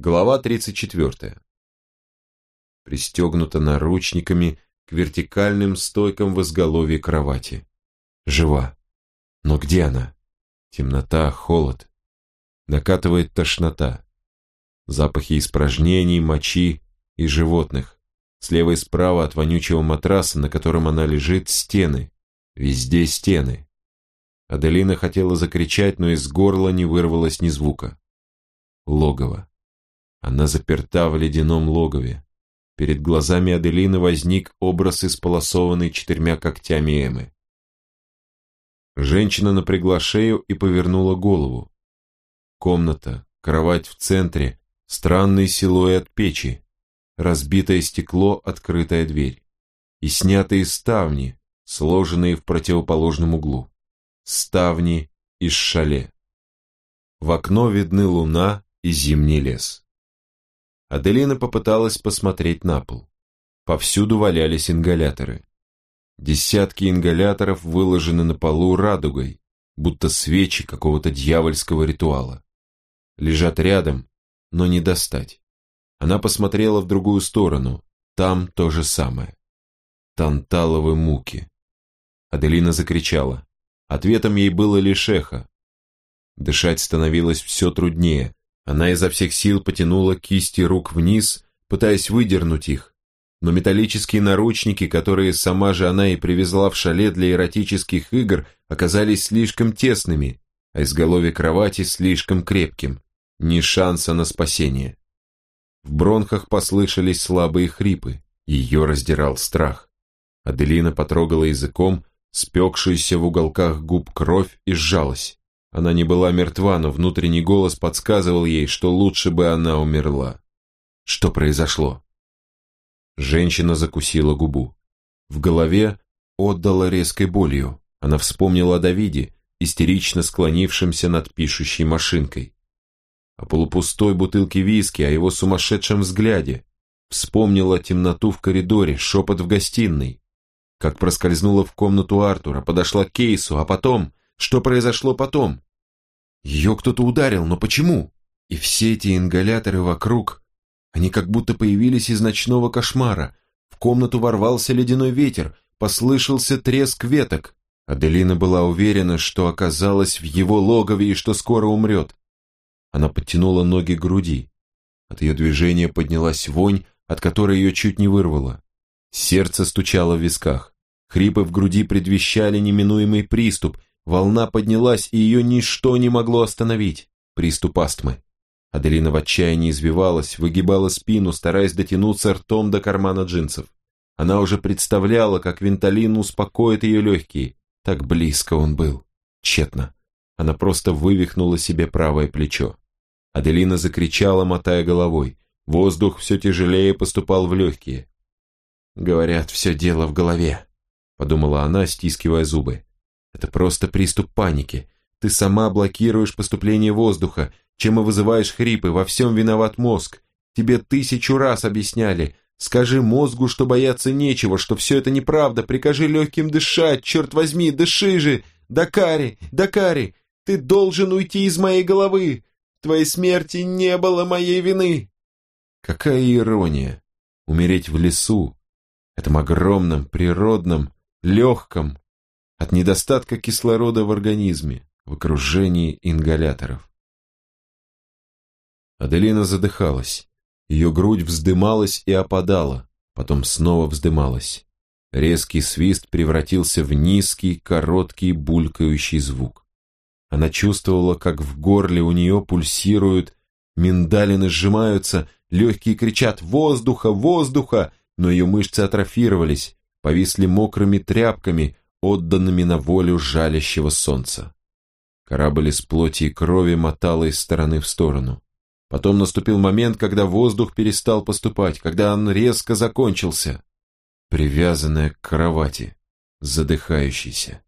Глава 34. Пристегнута наручниками к вертикальным стойкам в изголовье кровати. Жива. Но где она? Темнота, холод. Накатывает тошнота. Запахи испражнений, мочи и животных. Слева и справа от вонючего матраса, на котором она лежит, стены. Везде стены. Аделина хотела закричать, но из горла не вырвалось ни звука. Логово. Она заперта в ледяном логове. Перед глазами Аделины возник образ, исполосованный четырьмя когтями Эмы. Женщина напрягла шею и повернула голову. Комната, кровать в центре, странный силуэт печи, разбитое стекло, открытая дверь и снятые ставни, сложенные в противоположном углу. Ставни из шале. В окно видны луна и зимний лес. Аделина попыталась посмотреть на пол. Повсюду валялись ингаляторы. Десятки ингаляторов выложены на полу радугой, будто свечи какого-то дьявольского ритуала. Лежат рядом, но не достать. Она посмотрела в другую сторону, там то же самое. Танталовы муки. Аделина закричала. Ответом ей было лишь эхо. Дышать становилось все труднее. Она изо всех сил потянула кисти рук вниз, пытаясь выдернуть их, но металлические наручники, которые сама же она и привезла в шале для эротических игр, оказались слишком тесными, а изголовье кровати слишком крепким. Ни шанса на спасение. В бронхах послышались слабые хрипы, ее раздирал страх. Аделина потрогала языком спекшуюся в уголках губ кровь и сжалась. Она не была мертва, но внутренний голос подсказывал ей, что лучше бы она умерла. Что произошло? Женщина закусила губу. В голове отдала резкой болью. Она вспомнила о Давиде, истерично склонившемся над пишущей машинкой. О полупустой бутылке виски, о его сумасшедшем взгляде. Вспомнила темноту в коридоре, шепот в гостиной. Как проскользнула в комнату Артура, подошла к Кейсу, а потом... Что произошло потом? Ее кто-то ударил, но почему? И все эти ингаляторы вокруг они как будто появились из ночного кошмара. В комнату ворвался ледяной ветер, послышался треск веток. Аделина была уверена, что оказалась в его логове и что скоро умрет. Она подтянула ноги к груди. От ее движения поднялась вонь, от которой ее чуть не вырвало. Сердце стучало в висках. Хрипы в груди предвещали неминуемый приступ. Волна поднялась, и ее ничто не могло остановить. Приступ астмы. Аделина в отчаянии извивалась, выгибала спину, стараясь дотянуться ртом до кармана джинсов. Она уже представляла, как Винталин успокоит ее легкие. Так близко он был. Тщетно. Она просто вывихнула себе правое плечо. Аделина закричала, мотая головой. Воздух все тяжелее поступал в легкие. «Говорят, все дело в голове», — подумала она, стискивая зубы. «Это просто приступ паники. Ты сама блокируешь поступление воздуха, чем и вызываешь хрипы, во всем виноват мозг. Тебе тысячу раз объясняли. Скажи мозгу, что бояться нечего, что все это неправда, прикажи легким дышать, черт возьми, дыши же! Дакари, Дакари, ты должен уйти из моей головы! Твоей смерти не было моей вины!» Какая ирония! Умереть в лесу, этом огромном, природном, легком, от недостатка кислорода в организме, в окружении ингаляторов. Аделина задыхалась. Ее грудь вздымалась и опадала, потом снова вздымалась. Резкий свист превратился в низкий, короткий, булькающий звук. Она чувствовала, как в горле у нее пульсируют, миндалины сжимаются, легкие кричат «Воздуха! Воздуха!», но ее мышцы атрофировались, повисли мокрыми тряпками, отданными на волю жалящего солнца. Корабль из плоти и крови мотало из стороны в сторону. Потом наступил момент, когда воздух перестал поступать, когда он резко закончился, привязанная к кровати, задыхающейся.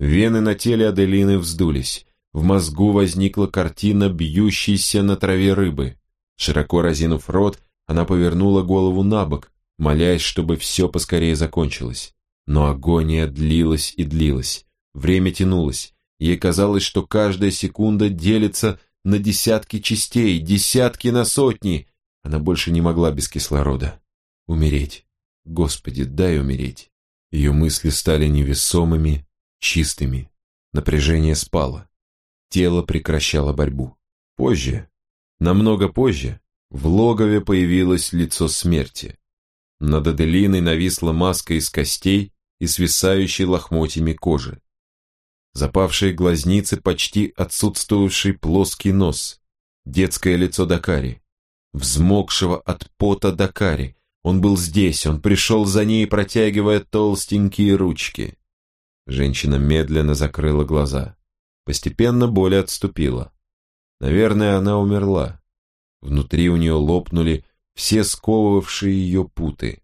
Вены на теле Аделины вздулись, в мозгу возникла картина бьющейся на траве рыбы. Широко разинув рот, она повернула голову на бок, молясь, чтобы все поскорее закончилось. Но агония длилась и длилась, время тянулось, ей казалось, что каждая секунда делится на десятки частей, десятки на сотни. Она больше не могла без кислорода. Умереть. Господи, дай умереть. Ее мысли стали невесомыми, чистыми. Напряжение спало. Тело прекращало борьбу. Позже, намного позже, в логове появилось лицо смерти. Над Аделиной нависла маска из костей и свисающей лохмотьями кожи. Запавшие глазницы, почти отсутствовавший плоский нос, детское лицо Дакари, взмокшего от пота Дакари. Он был здесь, он пришел за ней, протягивая толстенькие ручки. Женщина медленно закрыла глаза. Постепенно боль отступила. Наверное, она умерла. Внутри у нее лопнули все сковывавшие ее путы.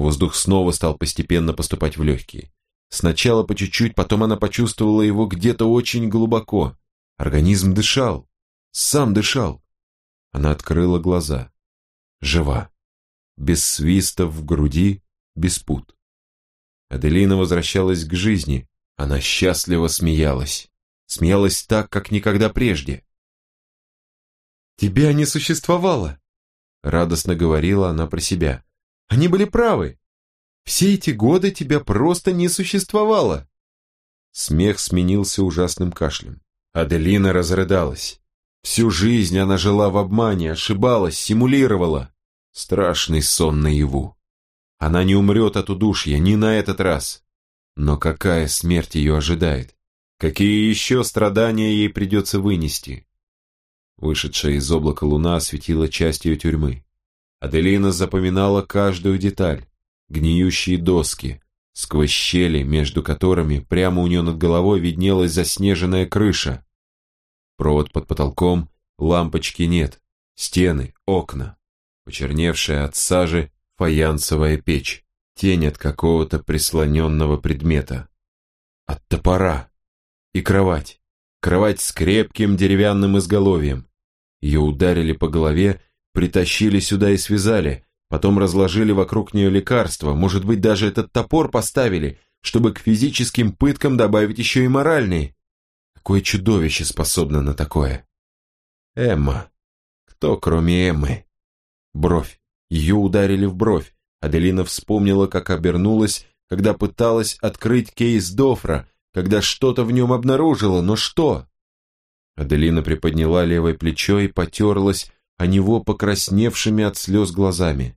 Воздух снова стал постепенно поступать в легкие. Сначала по чуть-чуть, потом она почувствовала его где-то очень глубоко. Организм дышал, сам дышал. Она открыла глаза. Жива. Без свистов в груди, без пут. Аделина возвращалась к жизни. Она счастливо смеялась. Смеялась так, как никогда прежде. «Тебя не существовало!» Радостно говорила она про себя. «Они были правы! Все эти годы тебя просто не существовало!» Смех сменился ужасным кашлем. Аделина разрыдалась. Всю жизнь она жила в обмане, ошибалась, симулировала. Страшный сон наяву. Она не умрет от удушья ни на этот раз. Но какая смерть ее ожидает? Какие еще страдания ей придется вынести? Вышедшая из облака луна осветила часть ее тюрьмы. Аделина запоминала каждую деталь. Гниющие доски, сквозь щели, между которыми прямо у нее над головой виднелась заснеженная крыша. Провод под потолком, лампочки нет, стены, окна. Почерневшая от сажи фаянсовая печь, тень от какого-то прислоненного предмета. От топора. И кровать. Кровать с крепким деревянным изголовьем. Ее ударили по голове, притащили сюда и связали, потом разложили вокруг нее лекарства, может быть, даже этот топор поставили, чтобы к физическим пыткам добавить еще и моральные. Какое чудовище способно на такое? Эмма. Кто, кроме Эммы? Бровь. Ее ударили в бровь. Аделина вспомнила, как обернулась, когда пыталась открыть кейс Дофра, когда что-то в нем обнаружила, но что? Аделина приподняла левое плечо и потерлась о него покрасневшими от слез глазами.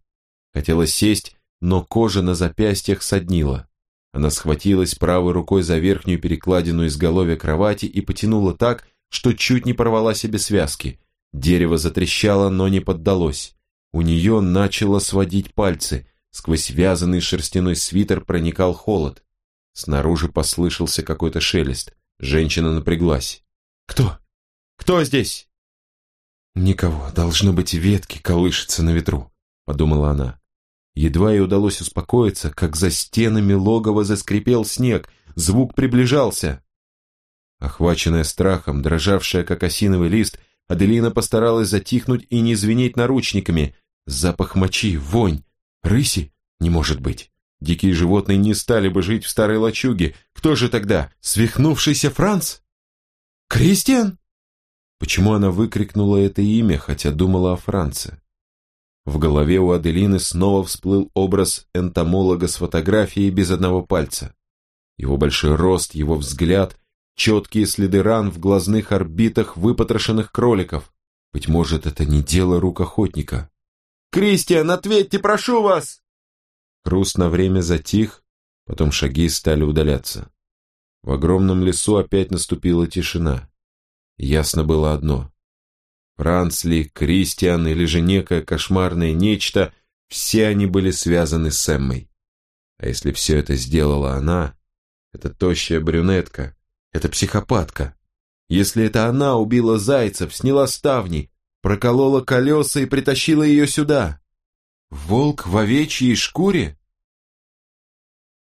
Хотела сесть, но кожа на запястьях соднила. Она схватилась правой рукой за верхнюю перекладину изголовья кровати и потянула так, что чуть не порвала себе связки. Дерево затрещало, но не поддалось. У нее начало сводить пальцы, сквозь вязаный шерстяной свитер проникал холод. Снаружи послышался какой-то шелест. Женщина напряглась. «Кто?» Кто здесь?» «Никого, должно быть, ветки колышутся на ветру», — подумала она. Едва ей удалось успокоиться, как за стенами логова заскрипел снег, звук приближался. Охваченная страхом, дрожавшая, как осиновый лист, Аделина постаралась затихнуть и не звенеть наручниками. Запах мочи, вонь, рыси не может быть. Дикие животные не стали бы жить в старой лачуге. Кто же тогда? Свихнувшийся Франц? Кристиан? Почему она выкрикнула это имя, хотя думала о Франце? В голове у Аделины снова всплыл образ энтомолога с фотографией без одного пальца. Его большой рост, его взгляд, четкие следы ран в глазных орбитах выпотрошенных кроликов. Быть может, это не дело рук охотника. «Кристиан, ответьте, прошу вас!» Хруст на время затих, потом шаги стали удаляться. В огромном лесу опять наступила тишина. Ясно было одно. Францли, Кристиан или же некое кошмарное нечто, все они были связаны с Эммой. А если все это сделала она, это тощая брюнетка, это психопатка. Если это она убила зайцев, сняла ставни, проколола колеса и притащила ее сюда. Волк в овечьей шкуре?